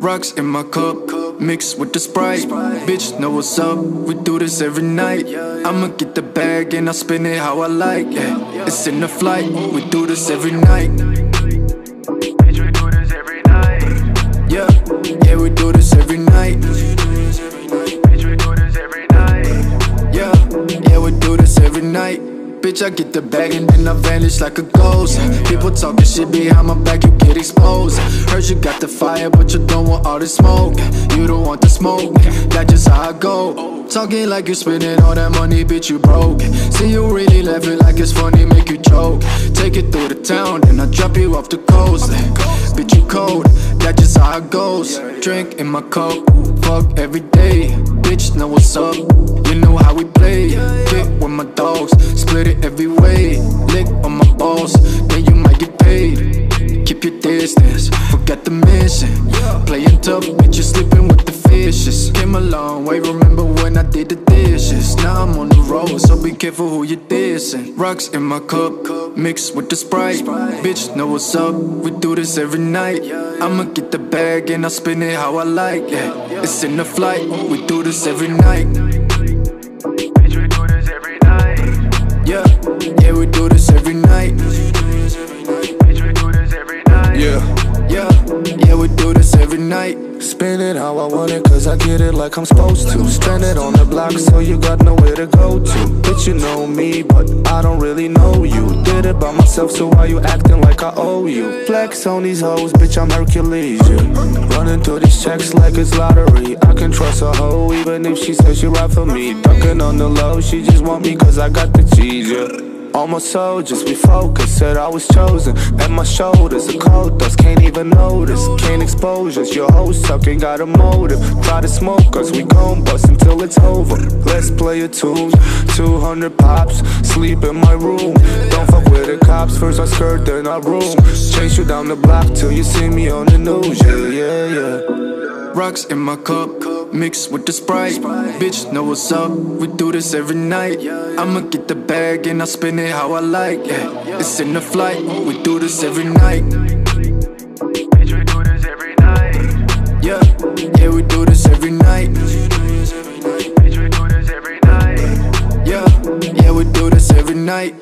Rocks in my cup, mixed with the Sprite. Bitch, know what's up, we do this every night. I'ma get the bag and I'll spin it how I like yeah. It's in the flight, we do this every night. Yeah, yeah, we do this every Bitch, I get the bag and then I vanish like a ghost. People talking shit behind my back, you get exposed. Heard you got the fire, but you don't want all the smoke. You don't want the smoke, that's just how I go. Talking like you spending all that money, bitch, you broke. See you really laughing like it's funny, make you joke. Take it through the town, then I drop you off the coast. Bitch, you cold, that's just how it goes. Drink in my cup, fuck every day. Bitch, know what's up, you know how we play. Fit with my dogs, split it every way. Lick on my balls, then you might get paid. Keep your distance, forget the mission. Playing tough, bitch, you sleeping with the fishes. Came a long way, remember when I did the dishes. Now I'm on careful who you're dissing. Rocks in my cup, mixed with the Sprite. Bitch, know what's up, we do this every night. I'ma get the bag and I spin it how I like. Yeah, it's in the flight, we do this every night. Bitch, we do this every night. Yeah, yeah, we do this every night. Yeah. We do this every night. Spin it how I want it, cause I get it like I'm supposed to. Strand it on the block, so you got nowhere to go to. Bitch, you know me, but I don't really know you. Did it by myself, so why you acting like I owe you? Flex on these hoes, bitch, I'm Hercules, yeah. Running through these checks like it's lottery. I can trust a hoe, even if she says she ride for me. Ducking on the low, she just want me cause I got the cheese, yeah. On my be focused. Said I was chosen. At my shoulders, the cold dust can't even notice. Can't expose. Your hoe sucking, got a motive. Try to smoke us, we gon' bust until it's over. Let's play a tune. 200 pops, sleep in my room. Don't fuck with the cops. First I skirt, then I room. Chase you down the block till you see me on the news. Yeah, yeah, yeah. Rocks in my cup, mixed with the Sprite. Bitch, know what's up, we do this every night. I'ma get the bag and I spend it how I like yeah. It's in the flight, we do this every night. Bitch, we do this every night. Yeah, yeah, we do this every night. Bitch, we do this every night. Yeah, yeah, we do this every night.